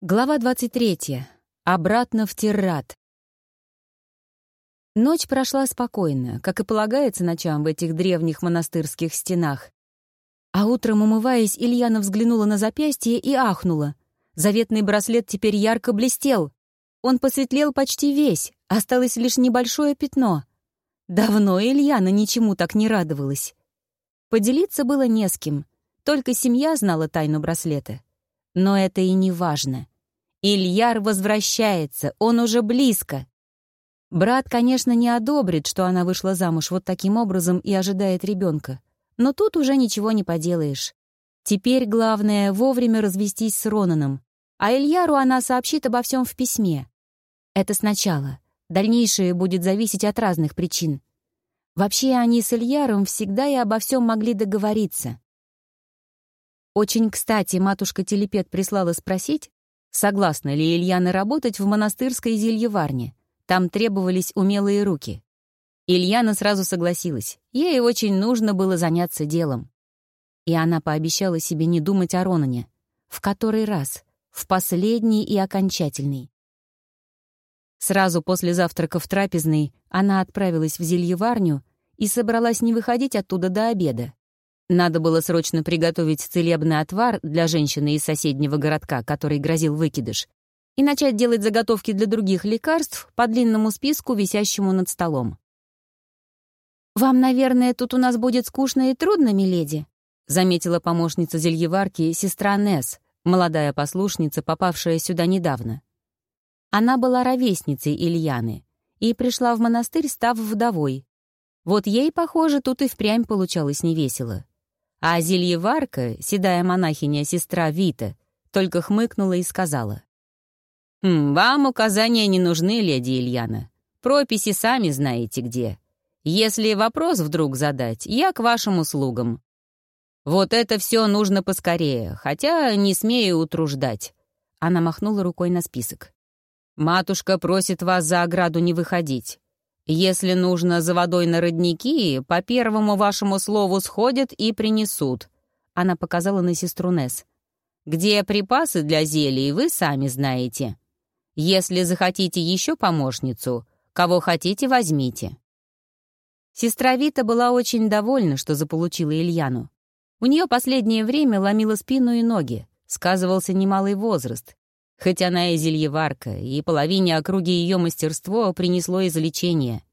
Глава 23. Обратно в Террат. Ночь прошла спокойно, как и полагается ночам в этих древних монастырских стенах. А утром, умываясь, Ильяна взглянула на запястье и ахнула. Заветный браслет теперь ярко блестел. Он посветлел почти весь, осталось лишь небольшое пятно. Давно Ильяна ничему так не радовалась. Поделиться было не с кем, только семья знала тайну браслета — но это и не важно. Ильяр возвращается, он уже близко. Брат, конечно, не одобрит, что она вышла замуж вот таким образом и ожидает ребенка. Но тут уже ничего не поделаешь. Теперь главное — вовремя развестись с Ронаном. А Ильяру она сообщит обо всем в письме. Это сначала. Дальнейшее будет зависеть от разных причин. Вообще, они с Ильяром всегда и обо всем могли договориться. Очень кстати матушка Телепет прислала спросить, согласна ли Ильяна работать в монастырской зельеварне. Там требовались умелые руки. Ильяна сразу согласилась. Ей очень нужно было заняться делом. И она пообещала себе не думать о Ронане. В который раз? В последний и окончательный. Сразу после завтрака в трапезной она отправилась в зельеварню и собралась не выходить оттуда до обеда. Надо было срочно приготовить целебный отвар для женщины из соседнего городка, который грозил выкидыш, и начать делать заготовки для других лекарств по длинному списку, висящему над столом. «Вам, наверное, тут у нас будет скучно и трудно, миледи», заметила помощница зельеварки сестра Несс, молодая послушница, попавшая сюда недавно. Она была ровесницей Ильяны и пришла в монастырь, став вдовой. Вот ей, похоже, тут и впрямь получалось невесело. А зельеварка, седая монахиня, сестра Вита, только хмыкнула и сказала. «Хм, «Вам указания не нужны, леди Ильяна. Прописи сами знаете где. Если вопрос вдруг задать, я к вашим услугам. Вот это все нужно поскорее, хотя не смею утруждать». Она махнула рукой на список. «Матушка просит вас за ограду не выходить. Если нужно за водой на родники, по первому вашему слову сходят и принесут». Она показала на сестру Несс. «Где припасы для зелий, вы сами знаете. Если захотите еще помощницу, кого хотите, возьмите». Сестра Вита была очень довольна, что заполучила Ильяну. У нее последнее время ломило спину и ноги, сказывался немалый возраст. Хоть она и зельеварка, и половине округи ее мастерство принесло излечение.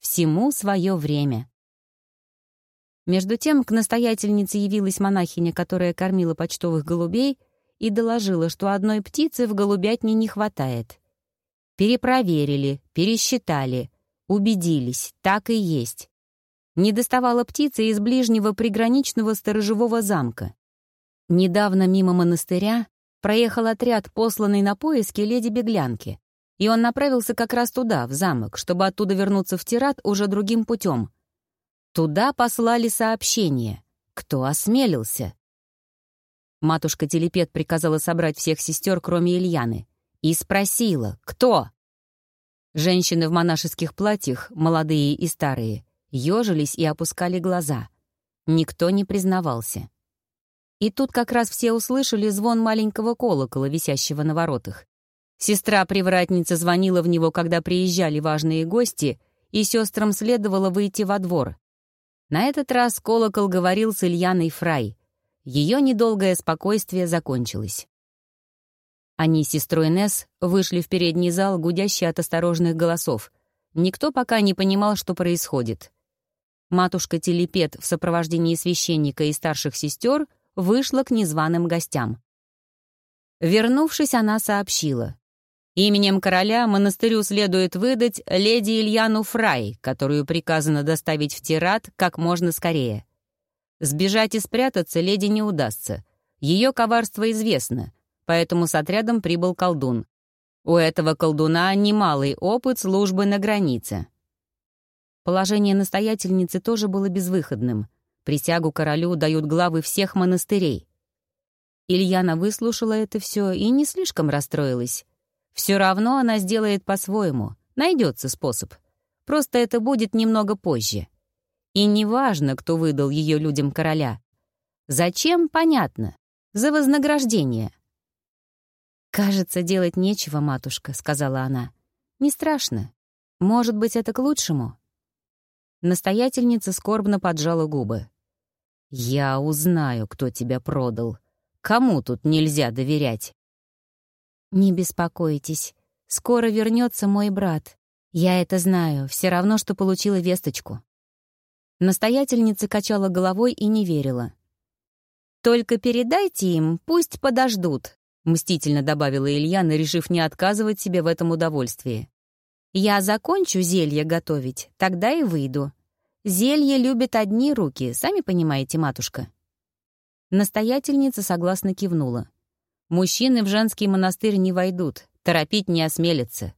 Всему свое время. Между тем к настоятельнице явилась монахиня, которая кормила почтовых голубей, и доложила, что одной птицы в голубятне не хватает. Перепроверили, пересчитали, убедились, так и есть. Не доставала птицы из ближнего приграничного сторожевого замка. Недавно мимо монастыря проехал отряд, посланный на поиски леди-беглянки, и он направился как раз туда, в замок, чтобы оттуда вернуться в Тират уже другим путем. Туда послали сообщение. Кто осмелился? Матушка Телепет приказала собрать всех сестер, кроме Ильяны, и спросила, кто? Женщины в монашеских платьях, молодые и старые, ежились и опускали глаза. Никто не признавался. И тут как раз все услышали звон маленького колокола, висящего на воротах. Сестра-привратница звонила в него, когда приезжали важные гости, и сестрам следовало выйти во двор. На этот раз колокол говорил с Ильяной Фрай. Ее недолгое спокойствие закончилось. Они с сестрой Несс вышли в передний зал, гудящий от осторожных голосов. Никто пока не понимал, что происходит. Матушка Телепет в сопровождении священника и старших сестер вышла к незваным гостям. Вернувшись, она сообщила. Именем короля монастырю следует выдать леди Ильяну Фрай, которую приказано доставить в Тират как можно скорее. Сбежать и спрятаться леди не удастся. Ее коварство известно, поэтому с отрядом прибыл колдун. У этого колдуна немалый опыт службы на границе. Положение настоятельницы тоже было безвыходным. Присягу королю дают главы всех монастырей. Ильяна выслушала это все и не слишком расстроилась. Все равно она сделает по-своему, найдется способ. Просто это будет немного позже. И неважно, кто выдал ее людям короля. Зачем, понятно. За вознаграждение. «Кажется, делать нечего, матушка», — сказала она. «Не страшно. Может быть, это к лучшему?» Настоятельница скорбно поджала губы. «Я узнаю, кто тебя продал. Кому тут нельзя доверять?» «Не беспокойтесь. Скоро вернется мой брат. Я это знаю, все равно, что получила весточку». Настоятельница качала головой и не верила. «Только передайте им, пусть подождут», — мстительно добавила Ильяна, решив не отказывать себе в этом удовольствии. «Я закончу зелье готовить, тогда и выйду. Зелье любят одни руки, сами понимаете, матушка». Настоятельница согласно кивнула. «Мужчины в женский монастырь не войдут, торопить не осмелятся.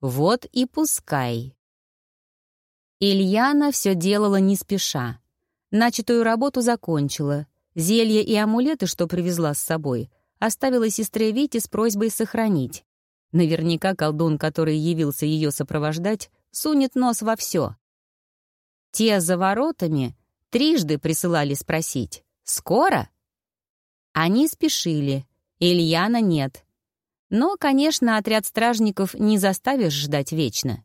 Вот и пускай». Ильяна все делала не спеша. Начатую работу закончила. Зелья и амулеты, что привезла с собой, оставила сестре Вите с просьбой сохранить. Наверняка колдун, который явился ее сопровождать, сунет нос во все. Те за воротами трижды присылали спросить «Скоро?». Они спешили, Ильяна нет. Но, конечно, отряд стражников не заставишь ждать вечно.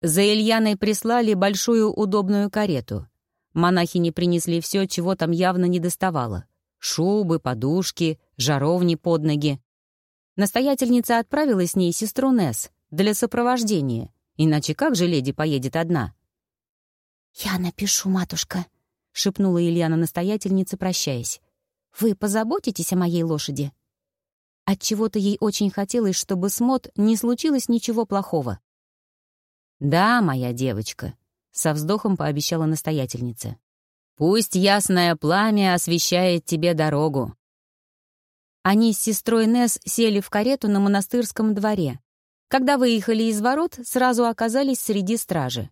За Ильяной прислали большую удобную карету. Монахини принесли все, чего там явно не доставало. Шубы, подушки, жаровни под ноги. Настоятельница отправила с ней сестру Несс для сопровождения, иначе как же леди поедет одна? «Я напишу, матушка», — шепнула Ильяна настоятельнице, прощаясь. «Вы позаботитесь о моей лошади?» Отчего-то ей очень хотелось, чтобы с Мот не случилось ничего плохого. «Да, моя девочка», — со вздохом пообещала настоятельница. «Пусть ясное пламя освещает тебе дорогу». Они с сестрой Несс сели в карету на монастырском дворе. Когда выехали из ворот, сразу оказались среди стражи.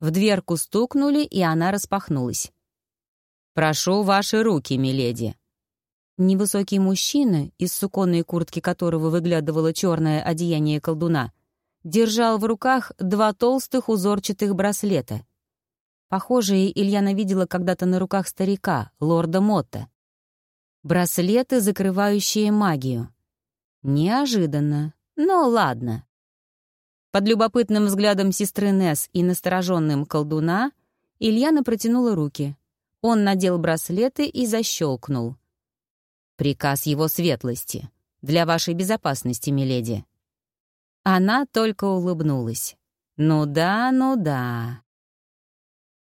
В дверку стукнули, и она распахнулась. «Прошу ваши руки, миледи». Невысокий мужчина, из суконной куртки которого выглядывало черное одеяние колдуна, держал в руках два толстых узорчатых браслета. Похожие Ильяна видела когда-то на руках старика, лорда Мотта. Браслеты, закрывающие магию. Неожиданно, но ладно. Под любопытным взглядом сестры Несс и настороженным колдуна Ильяна протянула руки. Он надел браслеты и защелкнул. «Приказ его светлости. Для вашей безопасности, миледи». Она только улыбнулась. «Ну да, ну да».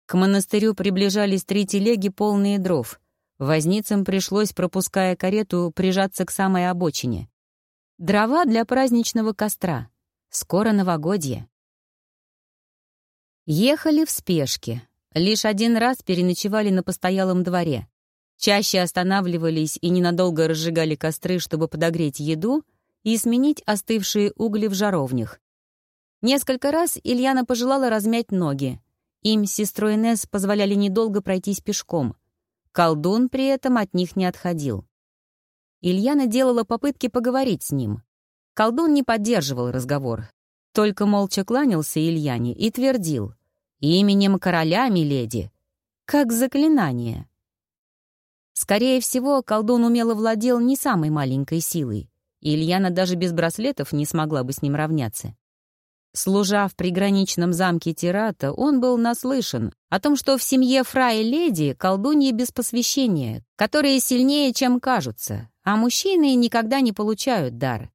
К монастырю приближались три телеги, полные дров. Возницам пришлось, пропуская карету, прижаться к самой обочине. Дрова для праздничного костра. Скоро новогодье. Ехали в спешке. Лишь один раз переночевали на постоялом дворе. Чаще останавливались и ненадолго разжигали костры, чтобы подогреть еду — и сменить остывшие угли в жаровнях. Несколько раз Ильяна пожелала размять ноги. Им с сестрой Несс позволяли недолго пройтись пешком. Колдун при этом от них не отходил. Ильяна делала попытки поговорить с ним. Колдун не поддерживал разговор, только молча кланялся Ильяне и твердил «Именем короля, миледи!» Как заклинание. Скорее всего, колдун умело владел не самой маленькой силой и Ильяна даже без браслетов не смогла бы с ним равняться. Служа в приграничном замке Тирата, он был наслышан о том, что в семье Фра и Леди колдуньи без посвящения, которые сильнее, чем кажутся, а мужчины никогда не получают дар.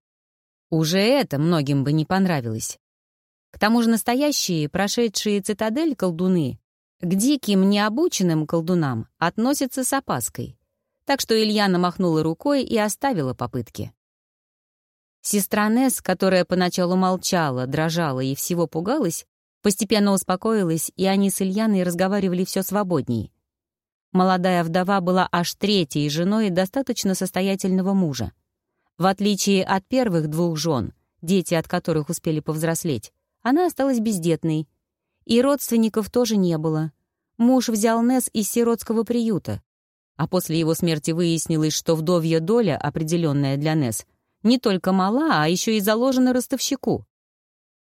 Уже это многим бы не понравилось. К тому же настоящие, прошедшие цитадель колдуны, к диким, необученным колдунам относятся с опаской. Так что Ильяна махнула рукой и оставила попытки. Сестра Несс, которая поначалу молчала, дрожала и всего пугалась, постепенно успокоилась, и они с Ильяной разговаривали все свободней. Молодая вдова была аж третьей женой достаточно состоятельного мужа. В отличие от первых двух жен, дети от которых успели повзрослеть, она осталась бездетной. И родственников тоже не было. Муж взял Несс из сиротского приюта. А после его смерти выяснилось, что вдовья доля, определенная для Несс, не только мала, а еще и заложена ростовщику.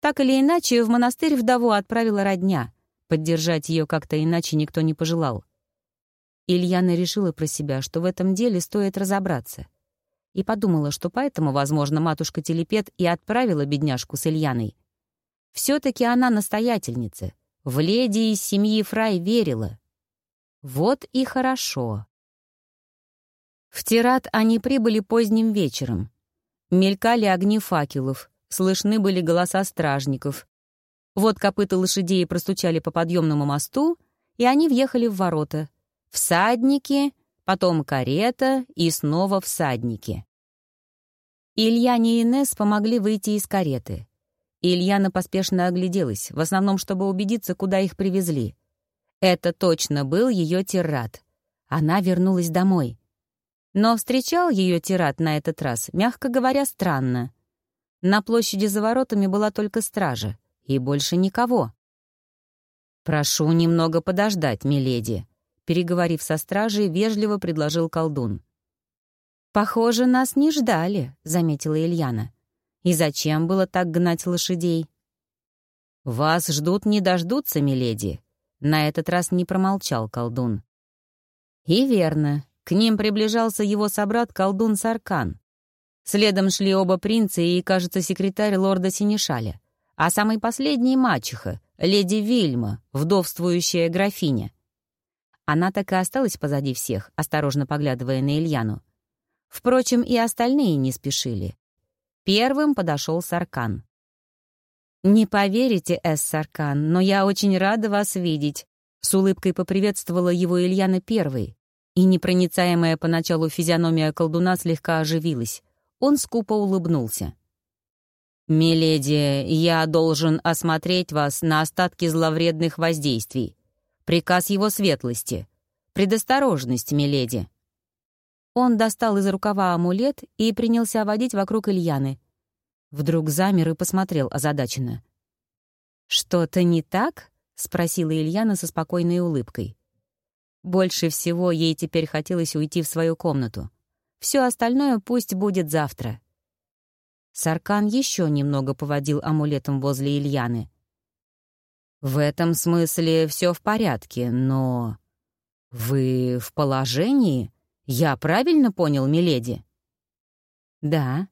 Так или иначе, в монастырь вдову отправила родня. Поддержать ее как-то иначе никто не пожелал. Ильяна решила про себя, что в этом деле стоит разобраться. И подумала, что поэтому, возможно, матушка-телепет и отправила бедняжку с Ильяной. Все-таки она настоятельница. В леди из семьи Фрай верила. Вот и хорошо. В Тират они прибыли поздним вечером. Мелькали огни факелов, слышны были голоса стражников. Вот копыта лошадей простучали по подъемному мосту, и они въехали в ворота. Всадники, потом карета и снова всадники. Ильяне и Инесс помогли выйти из кареты. Ильяна поспешно огляделась, в основном, чтобы убедиться, куда их привезли. Это точно был ее тират. Она вернулась домой. Но встречал ее тират на этот раз, мягко говоря, странно. На площади за воротами была только стража, и больше никого. «Прошу немного подождать, миледи», — переговорив со стражей, вежливо предложил колдун. «Похоже, нас не ждали», — заметила Ильяна. И зачем было так гнать лошадей? «Вас ждут не дождутся, миледи», — на этот раз не промолчал колдун. И верно, к ним приближался его собрат колдун Саркан. Следом шли оба принца и, кажется, секретарь лорда Синишаля, а самый последний — мачеха, леди Вильма, вдовствующая графиня. Она так и осталась позади всех, осторожно поглядывая на Ильяну. Впрочем, и остальные не спешили. Первым подошел Саркан. «Не поверите, Эс Саркан, но я очень рада вас видеть», — с улыбкой поприветствовала его Ильяна первой. И непроницаемая поначалу физиономия колдуна слегка оживилась. Он скупо улыбнулся. «Миледи, я должен осмотреть вас на остатки зловредных воздействий. Приказ его светлости. Предосторожность, миледи». Он достал из рукава амулет и принялся водить вокруг Ильяны. Вдруг замер и посмотрел озадаченно. «Что-то не так?» — спросила Ильяна со спокойной улыбкой. Больше всего ей теперь хотелось уйти в свою комнату. Все остальное пусть будет завтра. Саркан еще немного поводил амулетом возле Ильяны. «В этом смысле все в порядке, но...» «Вы в положении?» «Я правильно понял, миледи?» «Да.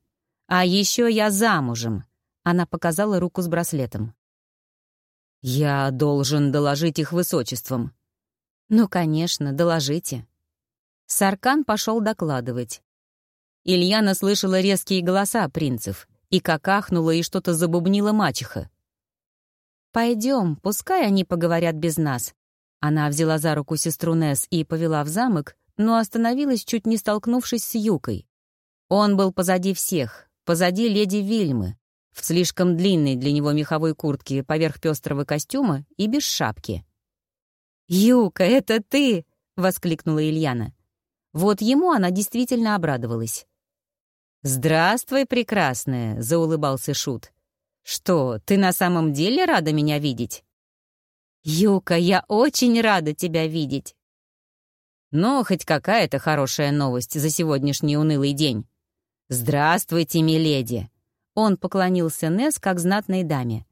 А еще я замужем», — она показала руку с браслетом. «Я должен доложить их высочеством». «Ну, конечно, доложите». Саркан пошел докладывать. Ильяна слышала резкие голоса принцев, и как ахнула и что-то забубнила мачеха. «Пойдем, пускай они поговорят без нас». Она взяла за руку сестру Несс и повела в замок, но остановилась, чуть не столкнувшись с Юкой. Он был позади всех, позади леди Вильмы, в слишком длинной для него меховой куртке поверх пестрого костюма и без шапки. «Юка, это ты!» — воскликнула Ильяна. Вот ему она действительно обрадовалась. «Здравствуй, прекрасная!» — заулыбался Шут. «Что, ты на самом деле рада меня видеть?» «Юка, я очень рада тебя видеть!» Но хоть какая-то хорошая новость за сегодняшний унылый день. «Здравствуйте, миледи!» Он поклонился Нес как знатной даме.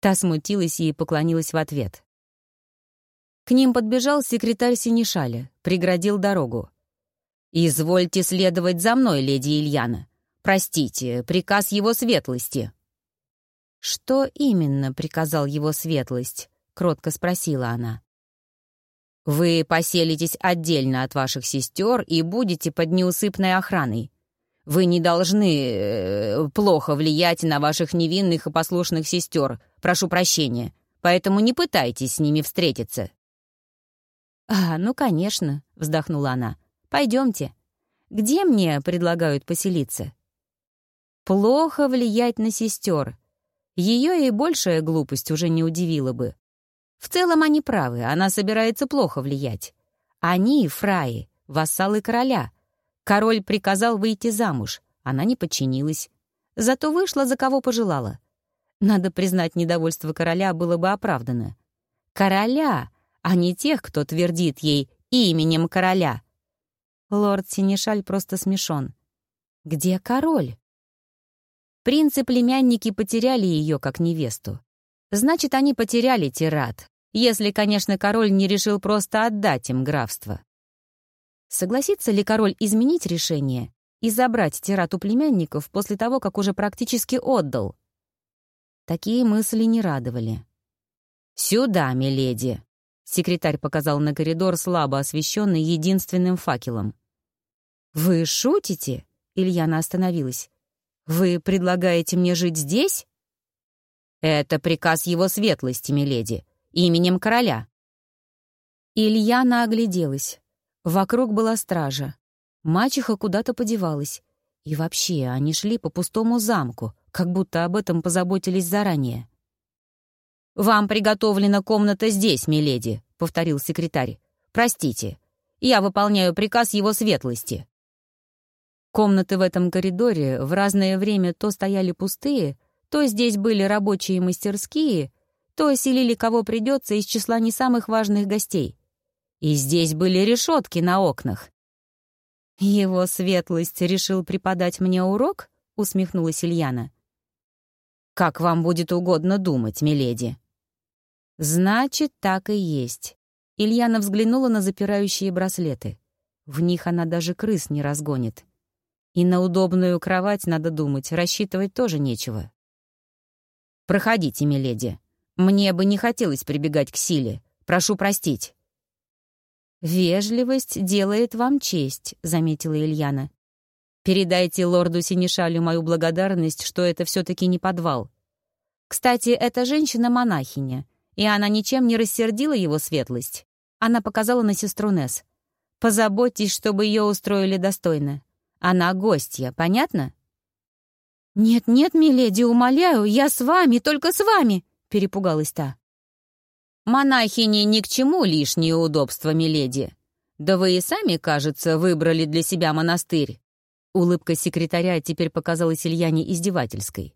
Та смутилась и поклонилась в ответ. К ним подбежал секретарь Синишаля, преградил дорогу. «Извольте следовать за мной, леди Ильяна. Простите, приказ его светлости». «Что именно приказал его светлость?» — кротко спросила она. Вы поселитесь отдельно от ваших сестер и будете под неусыпной охраной. Вы не должны э, плохо влиять на ваших невинных и послушных сестер. Прошу прощения. Поэтому не пытайтесь с ними встретиться». «А, ну, конечно», — вздохнула она. «Пойдемте. Где мне предлагают поселиться?» «Плохо влиять на сестер. Ее и большая глупость уже не удивила бы. В целом они правы, она собирается плохо влиять. Они, фраи, вассалы короля. Король приказал выйти замуж, она не подчинилась. Зато вышла, за кого пожелала. Надо признать, недовольство короля было бы оправдано. Короля, а не тех, кто твердит ей именем короля. Лорд Синишаль просто смешон. Где король? Принцы-племянники потеряли ее как невесту. Значит, они потеряли тират, если, конечно, король не решил просто отдать им графство. Согласится ли король изменить решение и забрать тират у племянников после того, как уже практически отдал. Такие мысли не радовали. «Сюда, миледи!» — секретарь показал на коридор, слабо освещенный единственным факелом. «Вы шутите?» — Ильяна остановилась. «Вы предлагаете мне жить здесь?» «Это приказ его светлости, миледи, именем короля». Ильяна огляделась. Вокруг была стража. Мачеха куда-то подевалась. И вообще, они шли по пустому замку, как будто об этом позаботились заранее. «Вам приготовлена комната здесь, миледи», — повторил секретарь. «Простите, я выполняю приказ его светлости». Комнаты в этом коридоре в разное время то стояли пустые, то здесь были рабочие мастерские, то селили кого придется из числа не самых важных гостей. И здесь были решетки на окнах. «Его светлость решил преподать мне урок?» — усмехнулась Ильяна. «Как вам будет угодно думать, миледи», Значит, так и есть. Ильяна взглянула на запирающие браслеты. В них она даже крыс не разгонит. И на удобную кровать, надо думать, рассчитывать тоже нечего. «Проходите, миледи. Мне бы не хотелось прибегать к силе. Прошу простить». «Вежливость делает вам честь», — заметила Ильяна. «Передайте лорду Синишалю мою благодарность, что это все-таки не подвал. Кстати, эта женщина-монахиня. И она ничем не рассердила его светлость. Она показала на сестру Несс. «Позаботьтесь, чтобы ее устроили достойно. Она гостья, понятно?» «Нет-нет, миледи, умоляю, я с вами, только с вами!» — перепугалась та. «Монахини ни к чему лишние удобства, миледи. Да вы и сами, кажется, выбрали для себя монастырь». Улыбка секретаря теперь показалась Ильяне издевательской.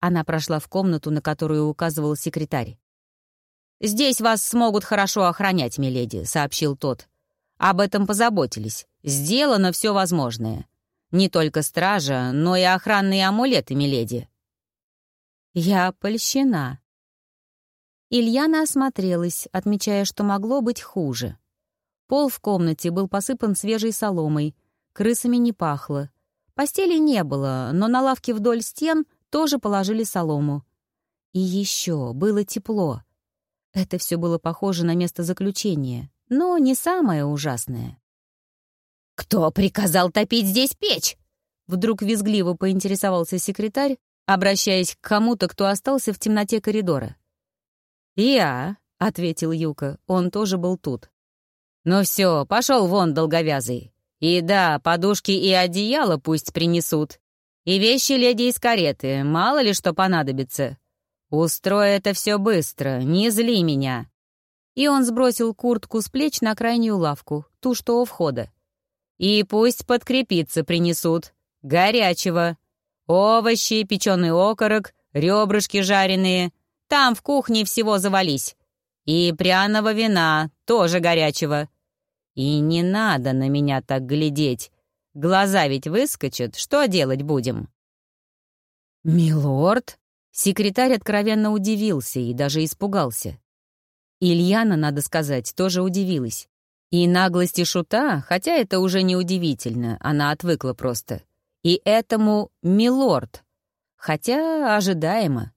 Она прошла в комнату, на которую указывал секретарь. «Здесь вас смогут хорошо охранять, миледи», — сообщил тот. «Об этом позаботились. Сделано все возможное. Не только стража, но и охранные амулеты, миледи». «Я польщена». Ильяна осмотрелась, отмечая, что могло быть хуже. Пол в комнате был посыпан свежей соломой, крысами не пахло. Постели не было, но на лавке вдоль стен тоже положили солому. И еще было тепло — это все было похоже на место заключения, но не самое ужасное. «Кто приказал топить здесь печь?» Вдруг визгливо поинтересовался секретарь, обращаясь к кому-то, кто остался в темноте коридора. «Я», — ответил Юка, он тоже был тут. «Ну все, пошел вон, долговязый. И да, подушки и одеяло пусть принесут. И вещи леди из кареты, мало ли что понадобится. «Устрой это все быстро, не зли меня!» И он сбросил куртку с плеч на крайнюю лавку, ту, что у входа. «И пусть подкрепиться принесут. Горячего. Овощи, печеный окорок, ребрышки жареные. Там в кухне всего завались. И пряного вина, тоже горячего. И не надо на меня так глядеть. Глаза ведь выскочат, что делать будем?» «Милорд?» Секретарь откровенно удивился и даже испугался. Ильяна, надо сказать, тоже удивилась. И наглости шута, хотя это уже не удивительно, она отвыкла просто. И этому милорд, хотя ожидаемо.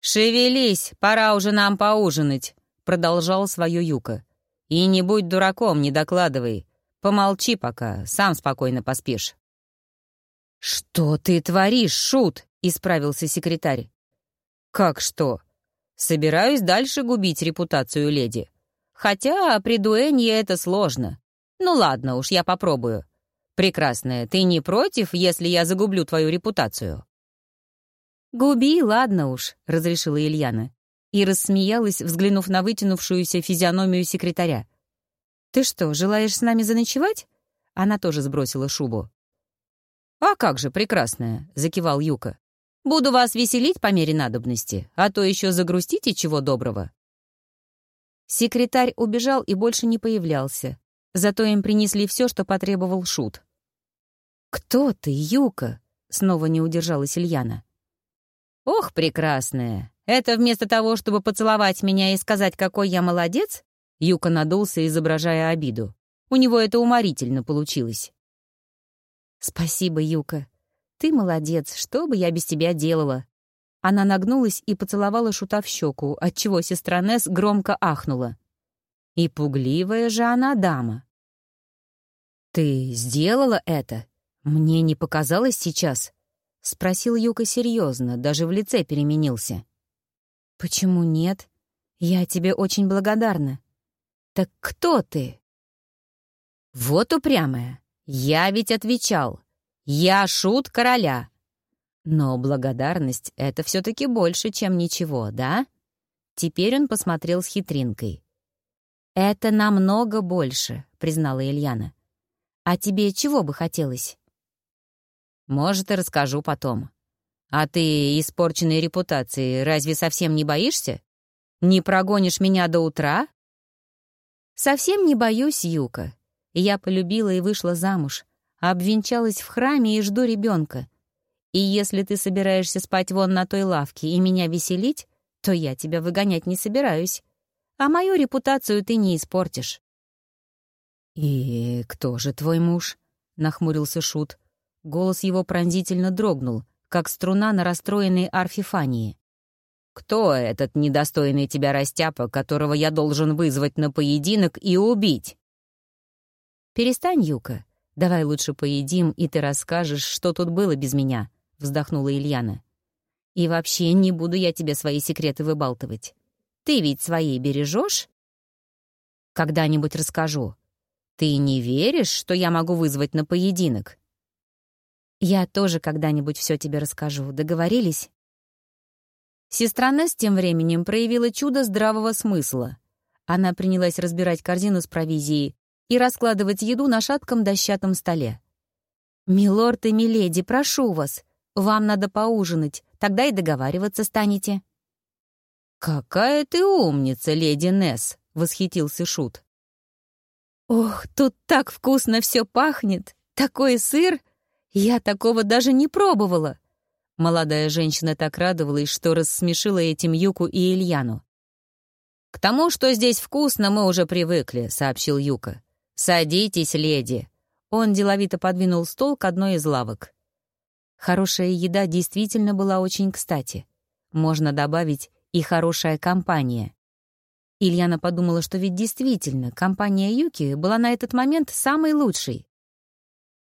«Шевелись, пора уже нам поужинать», — продолжал свое Юка. «И не будь дураком, не докладывай. Помолчи пока, сам спокойно поспишь». «Что ты творишь, Шут?» исправился секретарь. «Как что? Собираюсь дальше губить репутацию леди. Хотя при дуэнье это сложно. Ну ладно уж, я попробую. Прекрасная, ты не против, если я загублю твою репутацию?» «Губи, ладно уж», — разрешила Ильяна. И рассмеялась, взглянув на вытянувшуюся физиономию секретаря. «Ты что, желаешь с нами заночевать?» Она тоже сбросила шубу. «А как же, прекрасная», — закивал Юка. Буду вас веселить по мере надобности, а то еще загрустите чего доброго». Секретарь убежал и больше не появлялся. Зато им принесли все, что потребовал Шут. «Кто ты, Юка?» — снова не удержалась Ильяна. «Ох, прекрасная! Это вместо того, чтобы поцеловать меня и сказать, какой я молодец?» Юка надулся, изображая обиду. У него это уморительно получилось. «Спасибо, Юка. Ты молодец, что бы я без тебя делала?» Она нагнулась и поцеловала Шута в щеку, отчего сестра Несс громко ахнула. И пугливая же она дама. «Ты сделала это? Мне не показалось сейчас?» — спросил Юка серьезно, даже в лице переменился. «Почему нет? Я тебе очень благодарна. Так кто ты?» «Вот упрямая. Я ведь отвечал. Я шут короля. Но благодарность — это все таки больше, чем ничего, да?» Теперь он посмотрел с хитринкой. «Это намного больше», — признала Ильяна. А тебе чего бы хотелось? Может, и расскажу потом. А ты испорченной репутации разве совсем не боишься? Не прогонишь меня до утра? Совсем не боюсь, Юка. Я полюбила и вышла замуж, обвенчалась в храме и жду ребенка. И если ты собираешься спать вон на той лавке и меня веселить, то я тебя выгонять не собираюсь. А мою репутацию ты не испортишь. «И кто же твой муж?» — нахмурился Шут. Голос его пронзительно дрогнул, как струна на расстроенной арфе Фании. «Кто этот недостойный тебя растяпа, которого я должен вызвать на поединок и убить?» «Перестань, Юка. Давай лучше поедим, и ты расскажешь, что тут было без меня», — вздохнула Ильяна. «И вообще не буду я тебе свои секреты выбалтывать. Ты ведь свои бережешь?» «Когда-нибудь расскажу. Ты не веришь, что я могу вызвать на поединок? Я тоже когда-нибудь все тебе расскажу. Договорились? Сестра Несс тем временем проявила чудо здравого смысла. Она принялась разбирать корзину с провизией и раскладывать еду на шатком дощатом столе. «Милорд и миледи, прошу вас, вам надо поужинать, тогда и договариваться станете». «Какая ты умница, леди Несс!» — восхитился Шут. Ох, тут так вкусно все пахнет! Такой сыр! Я такого даже не пробовала!» Молодая женщина так радовалась, что рассмешила этим Юку и Ильяну. «К тому, что здесь вкусно, мы уже привыкли», — сообщил Юка. «Садитесь, леди». Он деловито подвинул стол к одной из лавок. Хорошая еда действительно была очень кстати. Можно добавить и хорошая компания. Ильяна подумала, что ведь действительно компания Юки была на этот момент самой лучшей.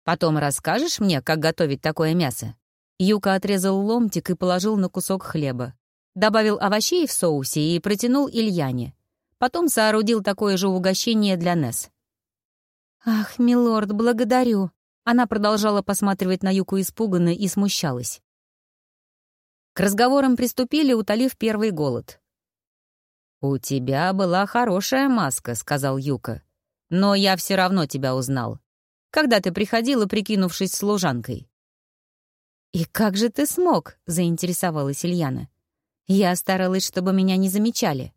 «Потом расскажешь мне, как готовить такое мясо?» Юка отрезал ломтик и положил на кусок хлеба. Добавил овощей в соусе и протянул Ильяне. Потом соорудил такое же угощение для Несс. «Ах, милорд, благодарю!» Она продолжала посматривать на Юку испуганно и смущалась. К разговорам приступили, утолив первый голод. «У тебя была хорошая маска», — сказал Юка. «Но я все равно тебя узнал. Когда ты приходила, прикинувшись служанкой?» «И как же ты смог?» — заинтересовалась Ильяна. «Я старалась, чтобы меня не замечали».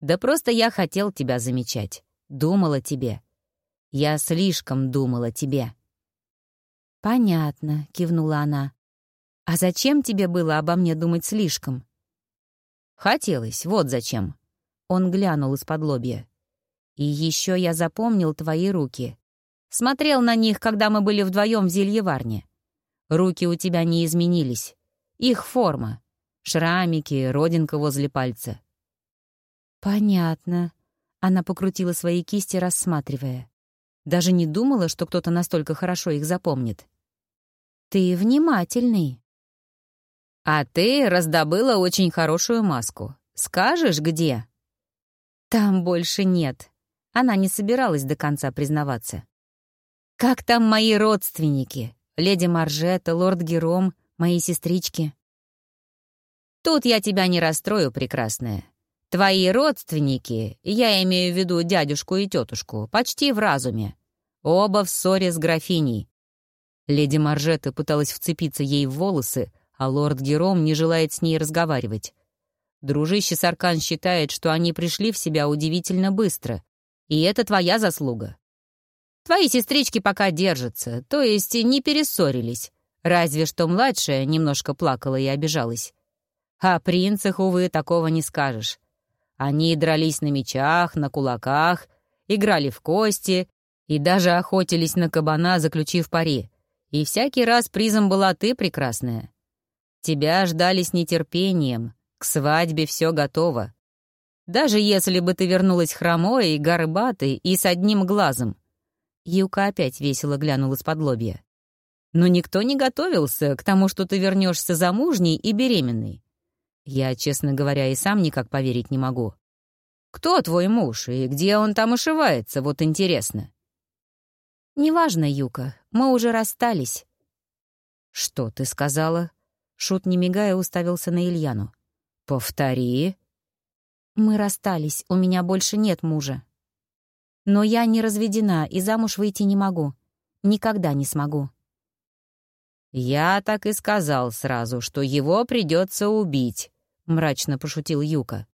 «Да просто я хотел тебя замечать. Думала тебе. Я слишком думала тебе». «Понятно», — кивнула она. «А зачем тебе было обо мне думать слишком?» Хотелось, вот зачем. Он глянул из-под лобья. И еще я запомнил твои руки. Смотрел на них, когда мы были вдвоем в зельеварне. Руки у тебя не изменились. Их форма. Шрамики, родинка возле пальца. Понятно. Она покрутила свои кисти, рассматривая. Даже не думала, что кто-то настолько хорошо их запомнит. Ты внимательный. А ты раздобыла очень хорошую маску. Скажешь, где?» «Там больше нет». Она не собиралась до конца признаваться. «Как там мои родственники? Леди Маржета, лорд Гером, мои сестрички?» «Тут я тебя не расстрою, прекрасная. Твои родственники, я имею в виду дядюшку и тетушку, почти в разуме. Оба в ссоре с графиней». Леди Маржета пыталась вцепиться ей в волосы, а лорд Гером не желает с ней разговаривать. Дружище Саркан считает, что они пришли в себя удивительно быстро, и это твоя заслуга. Твои сестрички пока держатся, то есть не перессорились, разве что младшая немножко плакала и обижалась. О принцах, увы, такого не скажешь. Они дрались на мечах, на кулаках, играли в кости И даже охотились на кабана, заключив пари. И всякий раз призом была ты, прекрасная. Тебя ждали с нетерпением. К свадьбе все готово. Даже если бы ты вернулась хромой и горбатой и с одним глазом. Юка опять весело глянула из-под лобья. Но никто не готовился к тому, что ты вернешься замужней и беременной. Я, честно говоря, и сам никак поверить не могу. Кто твой муж и где он там ошивается, вот интересно. Неважно, Юка, мы уже расстались. Что ты сказала? Шут, не мигая, уставился на Ильяну. Повтори. Мы расстались, у меня больше нет мужа. Но я не разведена и замуж выйти не могу. Никогда не смогу. «Я так и сказал сразу, что его придется убить», — мрачно пошутил Юка.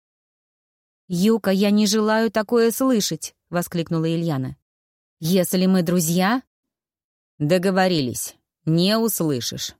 «Юка, я не желаю такое слышать», — воскликнула Ильяна. «Если мы друзья...» «Договорились. Не услышишь».